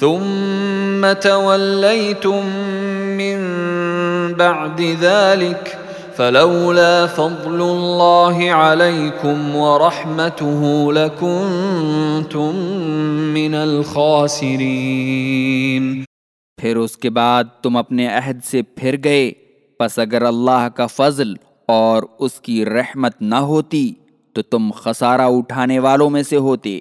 ثم توليتم من بعد ذلك فلولا فضل الله عليكم ورحمته لكنتم من الخاسرين. پھر اس کے بعد تم اپنے عہد سے پھر گئے، پس اگر اللہ کا فضل اور اس کی رحمت نہ ہوتی تو تم خسارہ اٹھانے والوں میں سے ہوتے۔